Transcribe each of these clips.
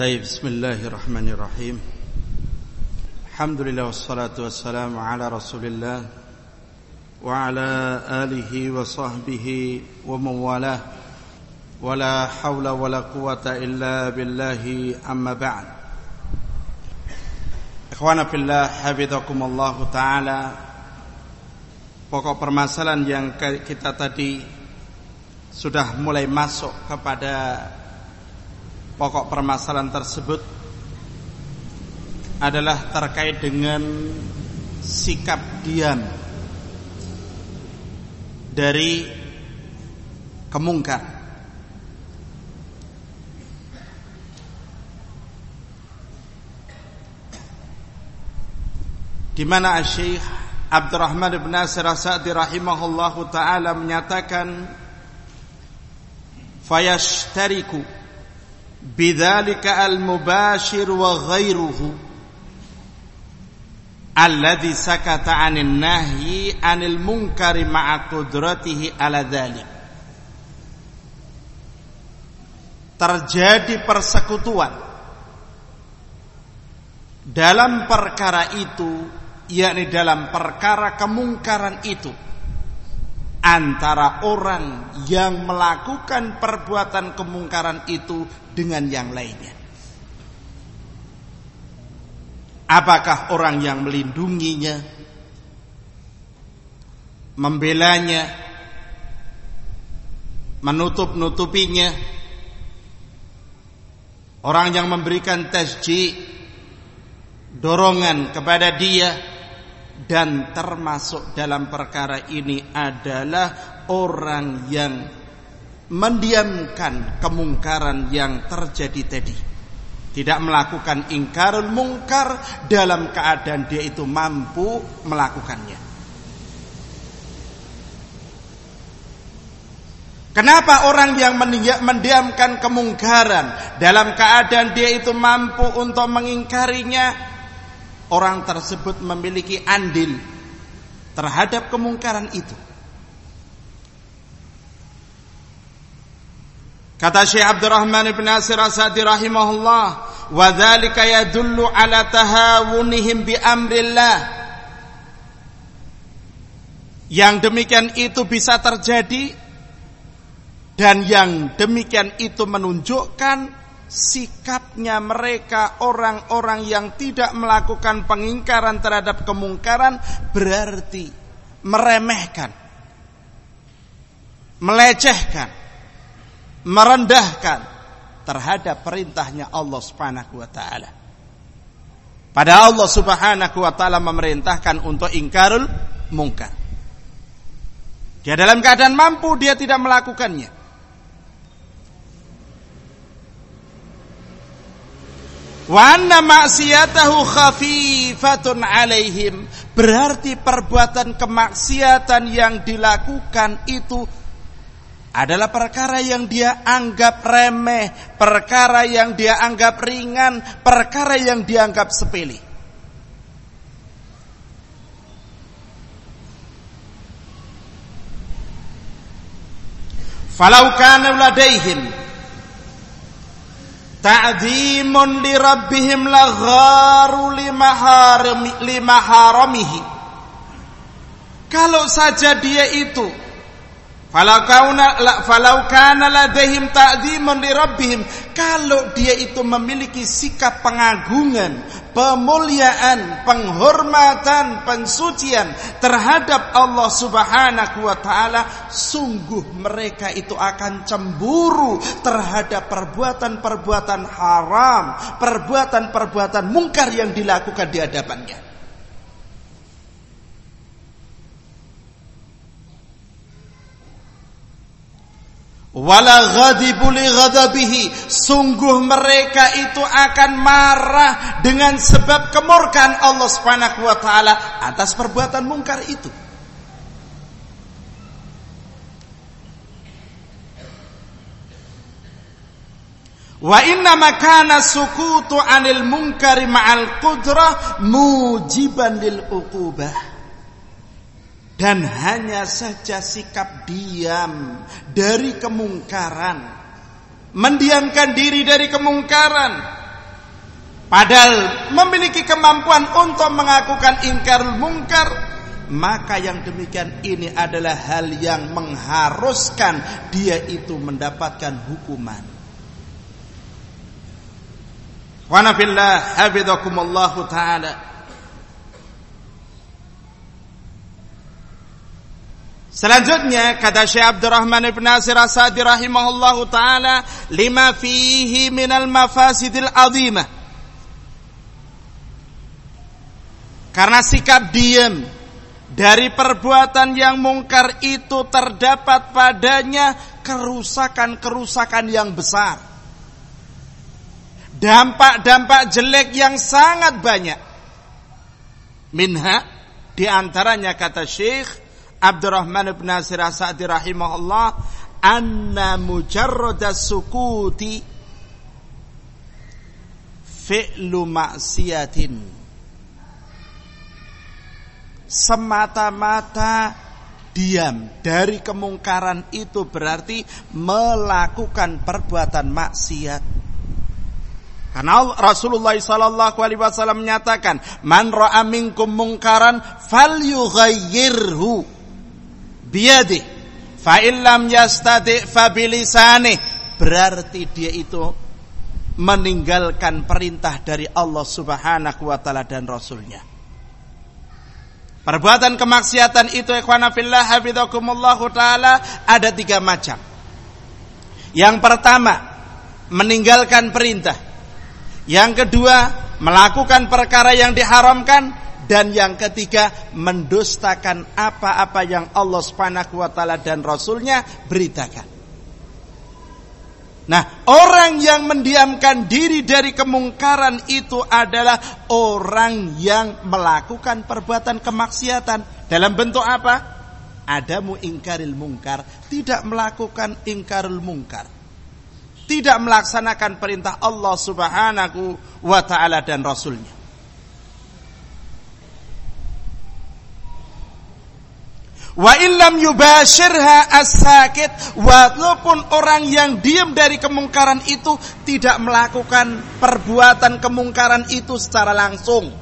طيب بسم الله الرحمن الرحيم الحمد لله والصلاة والسلام على رسول الله وعلى آله وصحبه ومن والاه ولا حول ولا قوة إلا بالله أما بعد إخوانا في الله حفظكم الله تعالى Pokok permasalahan yang kita tadi sudah mulai masuk kepada pokok permasalahan tersebut adalah terkait dengan sikap diam dari kemungkar. Di mana Syekh Abdurrahman bin Nasir As-Sa'di rahimahullahu taala menyatakan fayashtariku bidzalika al-mubashir wa ghairuhu alladhi sakata 'anil nahyi 'anil munkari ma'a qudratihi 'ala dzalik terjadi persekutuan dalam perkara itu yakni dalam perkara kemungkaran itu antara orang yang melakukan perbuatan kemungkaran itu dengan yang lainnya. Apakah orang yang melindunginya, membelanya, menutup-nutupinya, orang yang memberikan tasjid, dorongan kepada dia, dan termasuk dalam perkara ini adalah orang yang mendiamkan kemungkaran yang terjadi tadi. Tidak melakukan ingkarul mungkar dalam keadaan dia itu mampu melakukannya. Kenapa orang yang mendiamkan kemungkaran dalam keadaan dia itu mampu untuk mengingkarinya orang tersebut memiliki andil terhadap kemungkaran itu. Kata Syekh Abdurrahman bin Nasir Asadi rahimahullah, "Wa dzalika yadullu ala tahawunihim bi amrillah." Yang demikian itu bisa terjadi dan yang demikian itu menunjukkan sikapnya mereka orang-orang yang tidak melakukan pengingkaran terhadap kemungkaran berarti meremehkan, melecehkan, merendahkan terhadap perintahnya Allah Subhanahu wa taala. Pada Allah Subhanahu wa taala memerintahkan untuk ingkarul mungkar. Dia dalam keadaan mampu dia tidak melakukannya. Wa anna ma'siyatahu khafifatun alaihim. Berarti perbuatan kemaksiatan yang dilakukan itu adalah perkara yang dia anggap remeh, perkara yang dia anggap ringan, perkara yang dianggap sepele. Falau kana ta'zimun li rabbihim la gharu lima haramihi kalau saja dia itu Falau kana ladaihim ta'zimun li rabbihim kalau dia itu memiliki sikap pengagungan, pemuliaan, penghormatan, pensucian terhadap Allah Subhanahu wa taala, sungguh mereka itu akan cemburu terhadap perbuatan-perbuatan haram, perbuatan-perbuatan mungkar yang dilakukan di hadapannya. Wala ghadibu li ghadabihi. Sungguh mereka itu akan marah Dengan sebab kemurkaan Allah subhanahu wa ta'ala Atas perbuatan mungkar itu. Wa inna makana sukutu anil munkari ma'al qudrah Mujiban lil uqubah dan hanya saja sikap diam dari kemungkaran mendiamkan diri dari kemungkaran padahal memiliki kemampuan untuk mengakukan ingkarul mungkar maka yang demikian ini adalah hal yang mengharuskan dia itu mendapatkan hukuman. Wa nafillah hafizakumullahu taala. Selanjutnya kata Syekh Abdurrahman Ibn Nasir Asadi rahimahullahu taala lima fihi minal mafasidil azimah. Karena sikap diam dari perbuatan yang mungkar itu terdapat padanya kerusakan-kerusakan yang besar. Dampak-dampak jelek yang sangat banyak. Minha di antaranya kata Syekh Abdurrahman bin Nasir As-Sa'di rahimahullah anna mujarrada sukuti fi'lu maksiatin semata-mata diam. Dari kemungkaran itu berarti melakukan perbuatan maksiat. Karena Rasulullah sallallahu alaihi wasallam menyatakan, "Man ra'a minkum mungkaran falyughayyirhu biadi fa illam yastati fa bilisani berarti dia itu meninggalkan perintah dari Allah Subhanahu wa taala dan rasulnya Perbuatan kemaksiatan itu ikhwana fillah hafizakumullah taala ada tiga macam. Yang pertama, meninggalkan perintah. Yang kedua, melakukan perkara yang diharamkan dan yang ketiga mendustakan apa-apa yang Allah Subhanahu wa taala dan rasulnya beritakan. Nah, orang yang mendiamkan diri dari kemungkaran itu adalah orang yang melakukan perbuatan kemaksiatan. Dalam bentuk apa? Adamu ingkaril mungkar, tidak melakukan ingkarul mungkar. Tidak melaksanakan perintah Allah Subhanahu wa taala dan rasulnya. Wa illam yubashirha as-sakit walaupun orang yang diam dari kemungkaran itu tidak melakukan perbuatan kemungkaran itu secara langsung.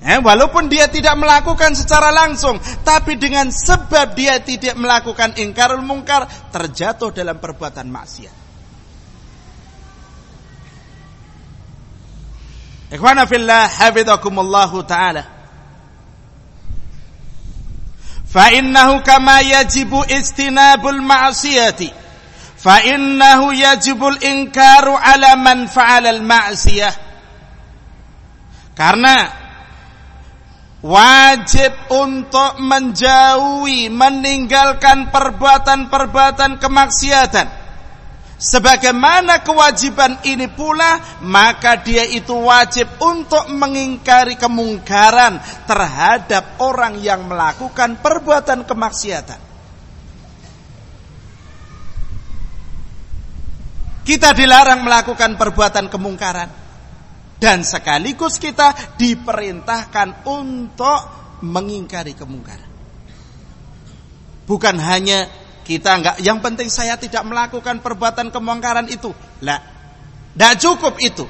Eh, walaupun dia tidak melakukan secara langsung, tapi dengan sebab dia tidak melakukan ingkarul mungkar, terjatuh dalam perbuatan maksiat. Ikhwana fillah, ta'ala. فإنه كما يجب اجتناب المعصية فإنه يجب الإنكار على من فعل المعصية karena wajib untuk menjauhi meninggalkan perbuatan-perbuatan kemaksiatan Sebagaimana kewajiban ini pula, maka dia itu wajib untuk mengingkari kemungkaran terhadap orang yang melakukan perbuatan kemaksiatan. Kita dilarang melakukan perbuatan kemungkaran dan sekaligus kita diperintahkan untuk mengingkari kemungkaran. Bukan hanya kita enggak, yang penting saya tidak melakukan perbuatan kemungkaran itu. Lah, tidak cukup itu.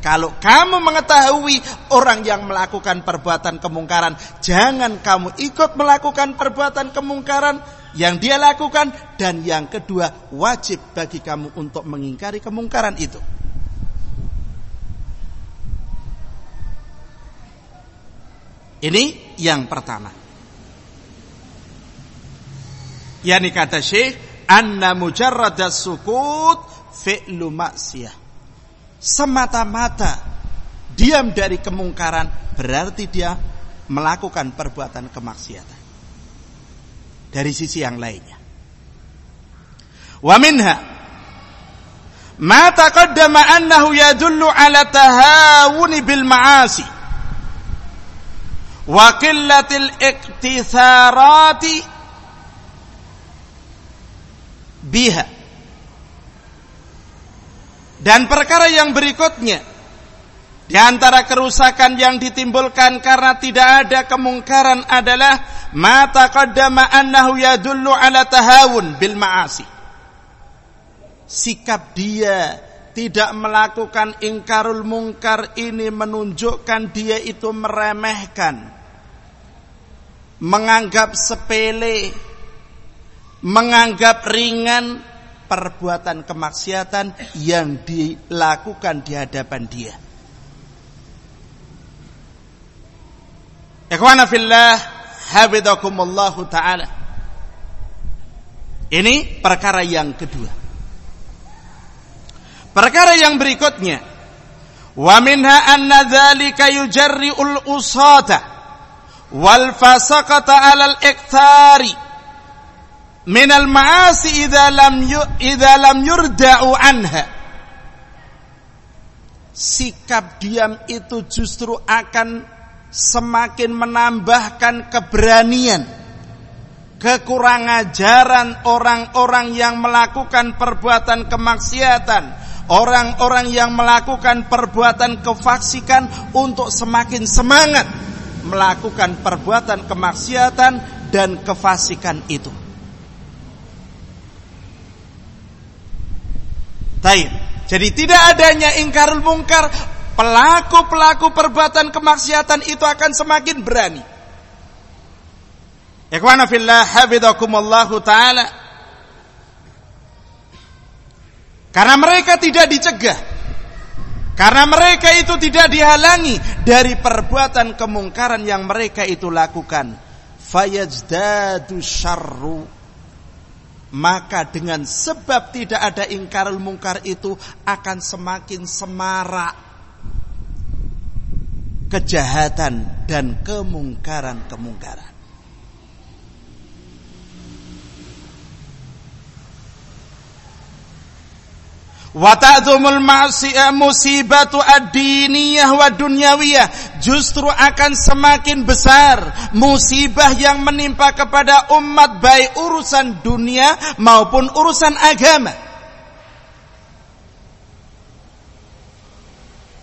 Kalau kamu mengetahui orang yang melakukan perbuatan kemungkaran, jangan kamu ikut melakukan perbuatan kemungkaran yang dia lakukan dan yang kedua wajib bagi kamu untuk mengingkari kemungkaran itu. Ini yang pertama yani kata Syekh anna mujarradas sukut fi'lu maksiyah semata-mata diam dari kemungkaran berarti dia melakukan perbuatan kemaksiatan. Dari sisi yang lainnya. Wa minha ma taqaddama annahu yadullu ala tahawuni bil ma'asi wa qillatil iktitharati biha. Dan perkara yang berikutnya di antara kerusakan yang ditimbulkan karena tidak ada kemungkaran adalah mata qaddama annahu yadullu ala tahawun bil ma'asi. Sikap dia tidak melakukan ingkarul mungkar ini menunjukkan dia itu meremehkan, menganggap sepele, menganggap ringan perbuatan kemaksiatan yang dilakukan di hadapan dia. Ikhwana fillah, habidakumullahu taala. Ini perkara yang kedua. Perkara yang berikutnya, wa minha anna dzalika yujarri'ul usata wal fasaqata 'alal iktari min al ma'asi idza lam idza lam yurda'u anha. Sikap diam itu justru akan semakin menambahkan keberanian kekurang ajaran orang-orang yang melakukan perbuatan kemaksiatan orang-orang yang melakukan perbuatan kefasikan untuk semakin semangat melakukan perbuatan kemaksiatan dan kefasikan itu. Taib. Jadi tidak adanya ingkarul mungkar, pelaku-pelaku perbuatan kemaksiatan itu akan semakin berani. Ikhwana fillah hafizakumullahu taala. Karena mereka tidak dicegah. Karena mereka itu tidak dihalangi dari perbuatan kemungkaran yang mereka itu lakukan. Fayajdadu syarru. Maka dengan sebab tidak ada ingkarul mungkar itu akan semakin semarak kejahatan dan kemungkaran-kemungkaran. Wa ta'zumul ma'siyah musibatu ad-diniyah wa dunyawiyah. Justru akan semakin besar musibah yang menimpa kepada umat baik urusan dunia maupun urusan agama.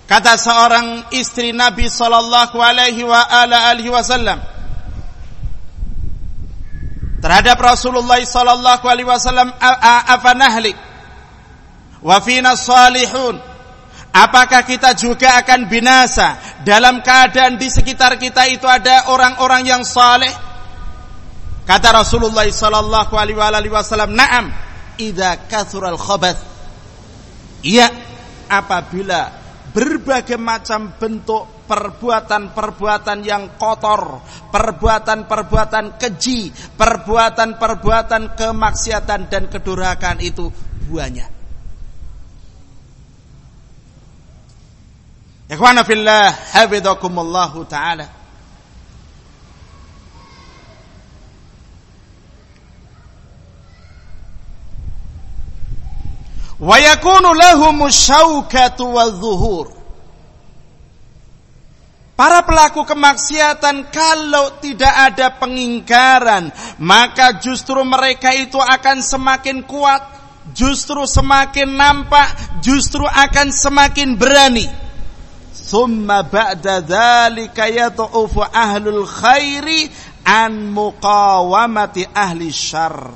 Kata seorang istri Nabi sallallahu alaihi wa ala alihi wasallam terhadap Rasulullah sallallahu alaihi wasallam afanahlik Wafina salihun. Apakah kita juga akan binasa dalam keadaan di sekitar kita itu ada orang-orang yang saleh? Kata Rasulullah sallallahu alaihi wasallam, "Na'am, idza kathural khabath." Iya, apabila berbagai macam bentuk perbuatan-perbuatan yang kotor, perbuatan-perbuatan keji, perbuatan-perbuatan kemaksiatan dan kedurhakaan itu banyak. Ikhwana fillah, hafizakumullahu taala. Wa yakunu lahum syaukatu wadh-dhuhur. Para pelaku kemaksiatan kalau tidak ada pengingkaran, maka justru mereka itu akan semakin kuat, justru semakin nampak, justru akan semakin berani. Thumma ba'da dhalika yatu'ufu ahlul khairi an muqawamati ahli syarr.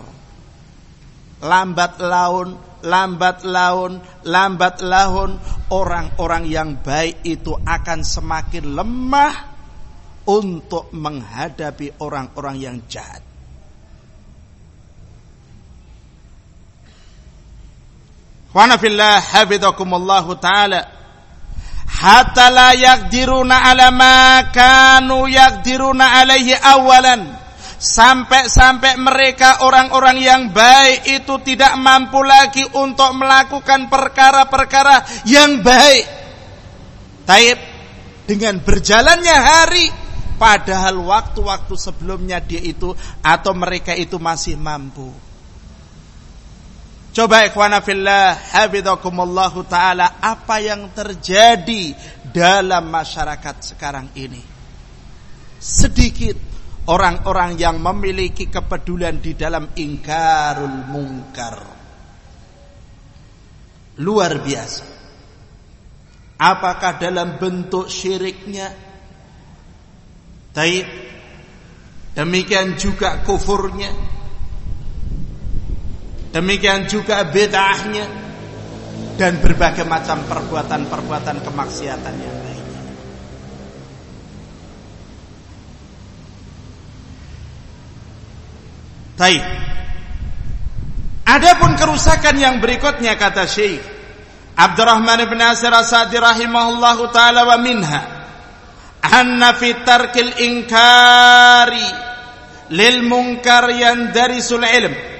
Lambat laun, lambat laun, lambat laun orang-orang yang baik itu akan semakin lemah untuk menghadapi orang-orang yang jahat. Wa fillah hafizakumullahu taala hatta la yaqdiruna ala ma kanu yaqdiruna alaihi awalan sampai-sampai mereka orang-orang yang baik itu tidak mampu lagi untuk melakukan perkara-perkara yang baik. Taib dengan berjalannya hari padahal waktu-waktu sebelumnya dia itu atau mereka itu masih mampu. Coba ikhwana fillah hafizakumullahu taala apa yang terjadi dalam masyarakat sekarang ini. Sedikit orang-orang yang memiliki kepedulian di dalam ingkarul mungkar. Luar biasa. Apakah dalam bentuk syiriknya? Taib. Demikian juga kufurnya Demikian juga bid'ahnya. dan berbagai macam perbuatan-perbuatan kemaksiatan yang lainnya. Baik. Adapun kerusakan yang berikutnya kata Syekh Abdurrahman bin Nasir As-Sa'di rahimahullahu taala wa minha anna fi tarkil inkari lil munkar yandarisul ilm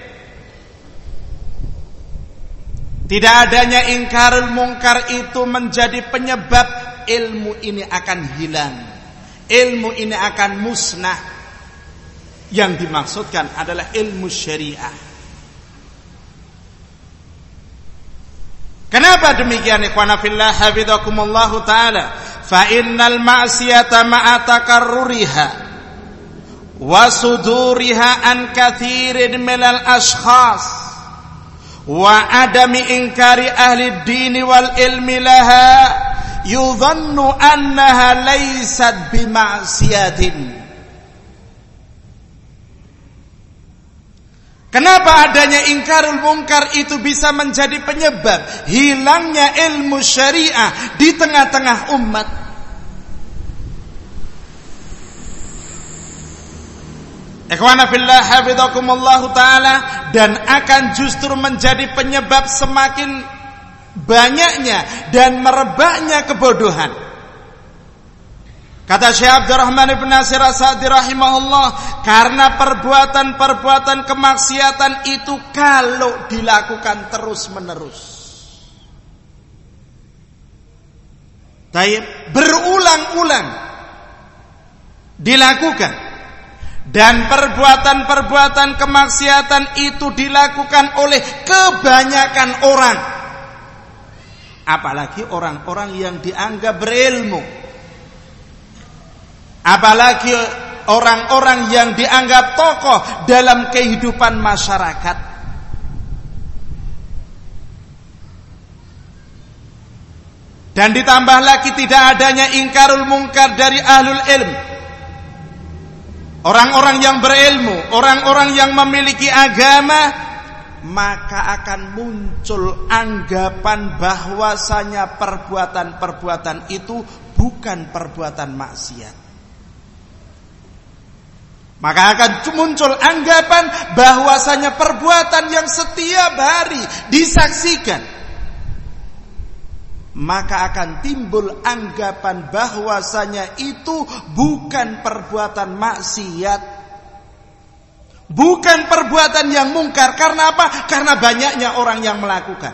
Tidak adanya ingkarul mungkar itu menjadi penyebab ilmu ini akan hilang. Ilmu ini akan musnah. Yang dimaksudkan adalah ilmu syariah. Kenapa demikian ikhwana fillah hafizakumullahu taala? Fa innal ma'siyata ma'a takarruriha wa suduriha an kathirin minal ashkhas wa adami inkari ahli dini wal ilmi laha yudhannu annaha laysat bima'siyatin Kenapa adanya ingkarul mungkar itu bisa menjadi penyebab hilangnya ilmu syariah di tengah-tengah umat? Ikhwana fillah hafizakumullah taala dan akan justru menjadi penyebab semakin banyaknya dan merebaknya kebodohan. Kata Syekh Abdurrahman bin Nasir As-Sa'di rahimahullah, karena perbuatan-perbuatan kemaksiatan itu kalau dilakukan terus-menerus. Taib berulang-ulang dilakukan dan perbuatan-perbuatan kemaksiatan itu dilakukan oleh kebanyakan orang. Apalagi orang-orang yang dianggap berilmu. Apalagi orang-orang yang dianggap tokoh dalam kehidupan masyarakat. Dan ditambah lagi tidak adanya ingkarul mungkar dari ahlul ilm orang-orang yang berilmu, orang-orang yang memiliki agama, maka akan muncul anggapan bahwasanya perbuatan-perbuatan itu bukan perbuatan maksiat. Maka akan muncul anggapan bahwasanya perbuatan yang setiap hari disaksikan maka akan timbul anggapan bahwasanya itu bukan perbuatan maksiat. Bukan perbuatan yang mungkar. Karena apa? Karena banyaknya orang yang melakukan.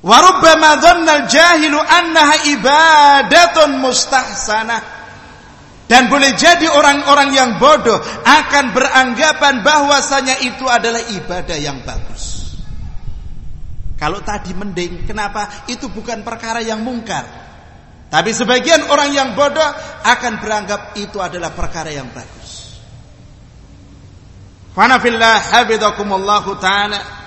Warubbama dhanna al-jahilu annaha ibadatun mustahsanah dan boleh jadi orang-orang yang bodoh akan beranggapan bahwasanya itu adalah ibadah yang bagus. Kalau tadi mending, kenapa? Itu bukan perkara yang mungkar. Tapi sebagian orang yang bodoh akan beranggap itu adalah perkara yang bagus. Fanafillah habidakumullahu ta'ala.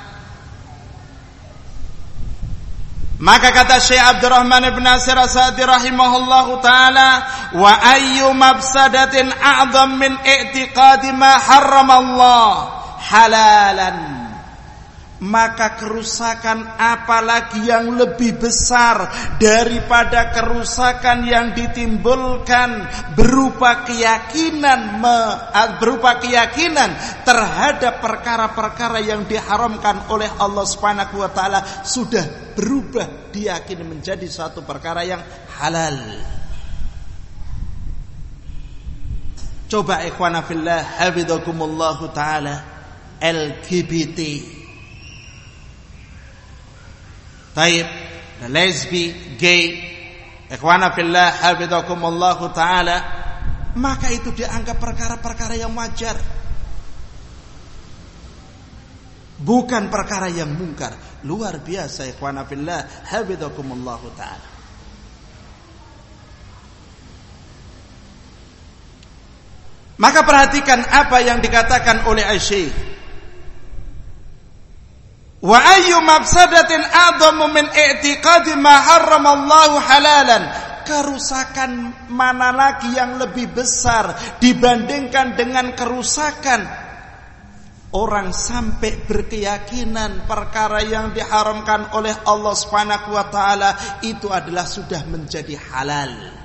Maka kata Syekh Abdurrahman bin Nasir As-Sa'di rahimahullahu taala, "Wa ayyu mafsadatin a'zam min i'tiqadi ma harramallah halalan." Maka kerusakan apalagi yang lebih besar daripada kerusakan yang ditimbulkan berupa keyakinan berupa keyakinan terhadap perkara-perkara yang diharamkan oleh Allah Subhanahu wa taala sudah berubah diyakini menjadi satu perkara yang halal. Coba ikhwana fillah taala LGBT Taib, lesbi, gay, ikhwana fillah hafizakumullah taala, maka itu dianggap perkara-perkara yang wajar. Bukan perkara yang mungkar. Luar biasa ikhwana fillah hafizakumullah taala. Maka perhatikan apa yang dikatakan oleh Syekh Wa ayyu mafsadatin a'dhamu min i'tiqadi ma harramallahu halalan. kerusakan mana lagi yang lebih besar dibandingkan dengan kerusakan orang sampai berkeyakinan perkara yang diharamkan oleh Allah Subhanahu wa taala itu adalah sudah menjadi halal.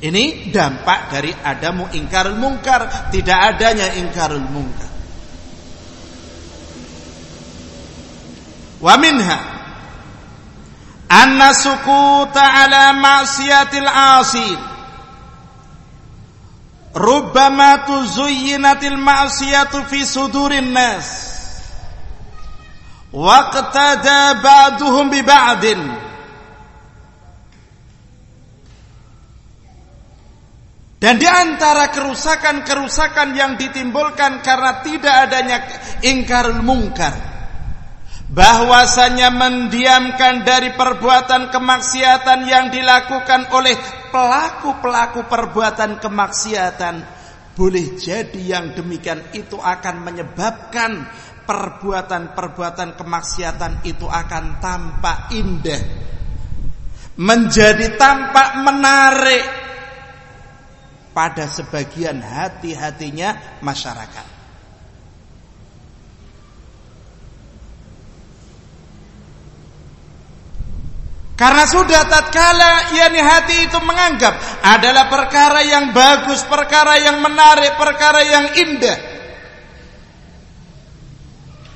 Ini dampak dari adamu ingkarul mungkar, tidak adanya ingkarul mungkar. Wa minha anna sukuta ala ma'siyatil asin rubbama tuzuyyinatil ma'siyatu fi sudurin nas. Waqtada ba'duhum bi ba'din Dan di antara kerusakan-kerusakan yang ditimbulkan karena tidak adanya ingkarul mungkar. Bahwasanya mendiamkan dari perbuatan kemaksiatan yang dilakukan oleh pelaku-pelaku perbuatan kemaksiatan. Boleh jadi yang demikian itu akan menyebabkan perbuatan-perbuatan kemaksiatan itu akan tampak indah. Menjadi tampak menarik pada sebagian hati-hatinya masyarakat. Karena sudah tatkala yakni hati itu menganggap adalah perkara yang bagus, perkara yang menarik, perkara yang indah.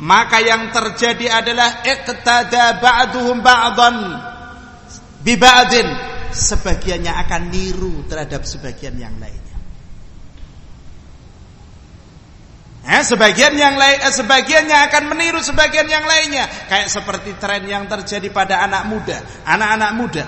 Maka yang terjadi adalah iqtada ba'duhum ba'dan bi ba'din sebagiannya akan niru terhadap sebagian yang lainnya. Eh, sebagian yang lain, eh, sebagiannya akan meniru sebagian yang lainnya, kayak seperti tren yang terjadi pada anak muda, anak-anak muda.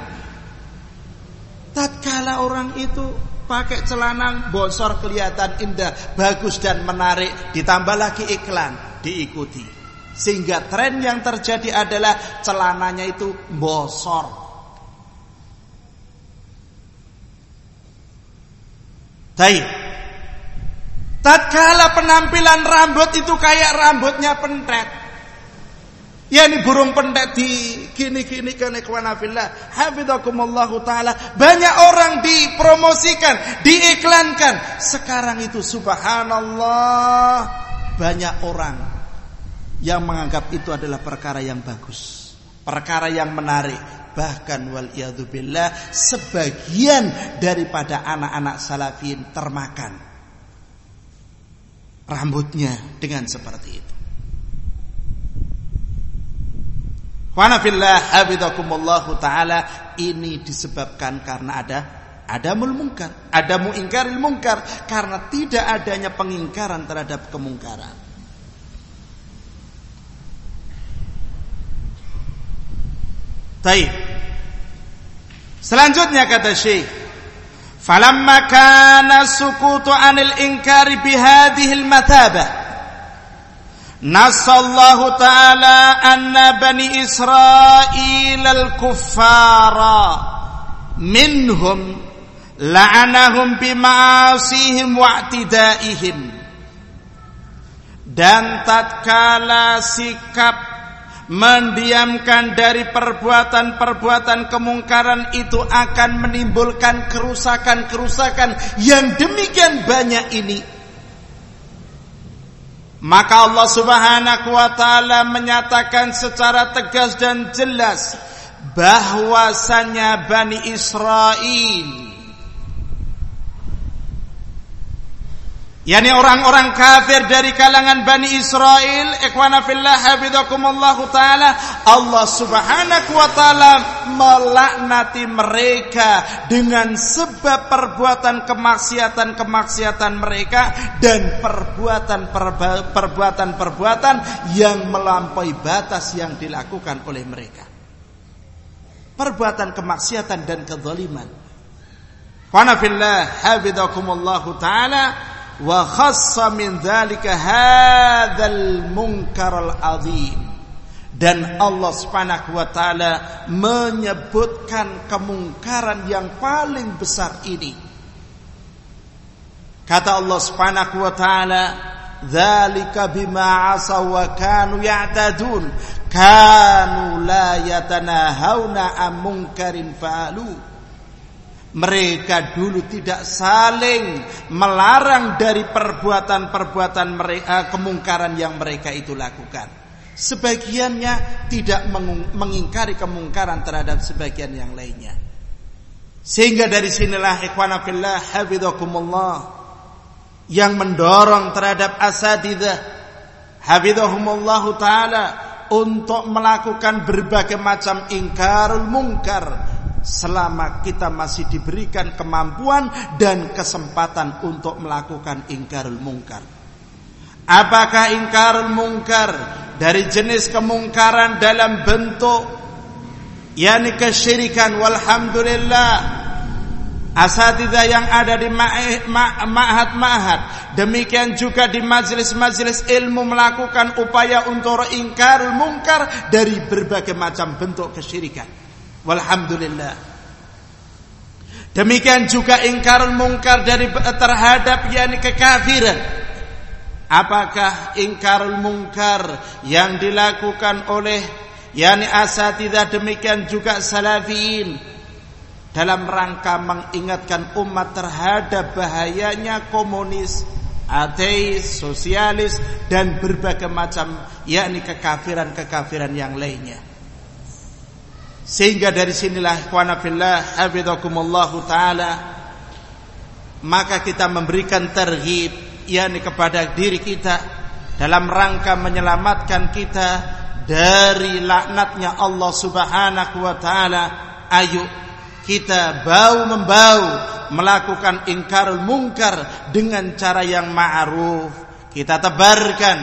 Tatkala orang itu pakai celana bosor kelihatan indah, bagus dan menarik, ditambah lagi iklan, diikuti. Sehingga tren yang terjadi adalah celananya itu bosor, Baik. Tatkala penampilan rambut itu kayak rambutnya pentet. Ya ini burung pentet di gini-gini kan ikhwanafillah. Hafizakumullahu taala. Banyak orang dipromosikan, diiklankan. Sekarang itu subhanallah banyak orang yang menganggap itu adalah perkara yang bagus, perkara yang menarik, bahkan wal billah sebagian daripada anak-anak salafin termakan rambutnya dengan seperti itu. Wanafillah habidakumullahu taala ini disebabkan karena ada ada mungkar, ada muingkaril mungkar karena tidak adanya pengingkaran terhadap kemungkaran. Taib. Selanjutnya kata Syekh, "Falamma kana sukutu 'anil inkari bihadhihi al-mathabah" Nasallahu ta'ala anna bani Israel al-kuffara minhum la'anahum bima'asihim wa'tidaihim dan tatkala sikap mendiamkan dari perbuatan-perbuatan kemungkaran itu akan menimbulkan kerusakan-kerusakan yang demikian banyak ini. Maka Allah Subhanahu wa taala menyatakan secara tegas dan jelas bahwasanya Bani Israel yakni orang-orang kafir dari kalangan Bani Israel ikhwana fillah habidakumullahu taala Allah Subhanahu wa taala melaknati mereka dengan sebab perbuatan kemaksiatan-kemaksiatan mereka dan perbuatan-perbuatan yang melampaui batas yang dilakukan oleh mereka. Perbuatan kemaksiatan dan kezaliman. Wa fillah habidakumullahu taala wa khassa min dzalika hadzal munkaral dan Allah Subhanahu wa taala menyebutkan kemungkaran yang paling besar ini. Kata Allah Subhanahu wa taala dzalika bima asaw wa kanu ya'tadun. Kanu la yatanahawna am munkarin fa'alu mereka dulu tidak saling melarang dari perbuatan-perbuatan mereka kemungkaran yang mereka itu lakukan. Sebagiannya tidak mengingkari kemungkaran terhadap sebagian yang lainnya. Sehingga dari sinilah ikhwana fillah yang mendorong terhadap asatidzah hafizahumullah taala untuk melakukan berbagai macam ingkarul mungkar selama kita masih diberikan kemampuan dan kesempatan untuk melakukan ingkarul mungkar. Apakah ingkarul mungkar? Dari jenis kemungkaran dalam bentuk yakni kesyirikan walhamdulillah. Asatidzah yang ada di ma'had-ma'had. Demikian juga di majelis-majelis ilmu melakukan upaya untuk ingkarul mungkar dari berbagai macam bentuk kesyirikan Walhamdulillah. Demikian juga ingkarul mungkar dari terhadap yakni kekafiran. Apakah ingkarul mungkar yang dilakukan oleh yakni asatidah demikian juga salafiyin dalam rangka mengingatkan umat terhadap bahayanya komunis, ateis, sosialis dan berbagai macam yakni kekafiran-kekafiran yang lainnya. Sehingga dari sinilah ikhwana fillah hafizakumullah taala maka kita memberikan terhib yakni kepada diri kita dalam rangka menyelamatkan kita dari laknatnya Allah Subhanahu wa taala. Ayo kita bau membau melakukan ingkarul mungkar dengan cara yang ma'ruf. Kita tebarkan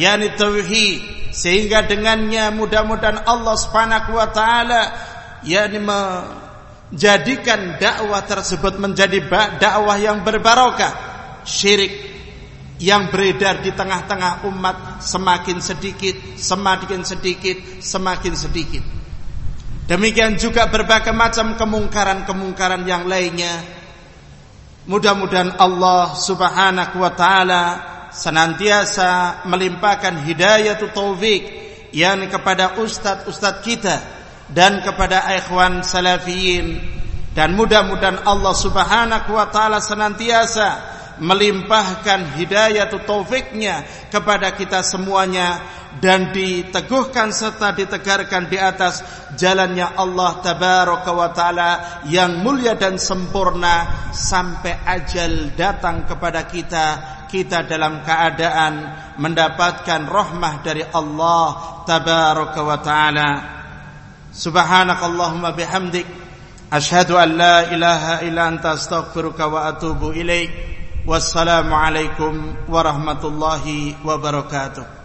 yakni tauhid sehingga dengannya mudah-mudahan Allah Subhanahu wa taala yakni menjadikan dakwah tersebut menjadi dakwah yang berbarokah syirik yang beredar di tengah-tengah umat semakin sedikit semakin sedikit semakin sedikit. Demikian juga berbagai macam kemungkaran-kemungkaran yang lainnya. Mudah-mudahan Allah Subhanahu wa taala senantiasa melimpahkan hidayah taufik yang kepada ustadz-ustadz kita dan kepada ikhwan salafiyin. Dan mudah-mudahan Allah Subhanahu wa taala senantiasa melimpahkan hidayah taufiknya kepada kita semuanya dan diteguhkan serta ditegarkan di atas jalannya Allah tabaraka wa taala yang mulia dan sempurna sampai ajal datang kepada kita kita dalam keadaan mendapatkan rahmah dari Allah tabaraka wa taala. Subhanakallahumma bihamdik. Asyhadu an la ilaha illa anta astaghfiruka wa atubu ilaik. Wassalamu alaikum warahmatullahi wabarakatuh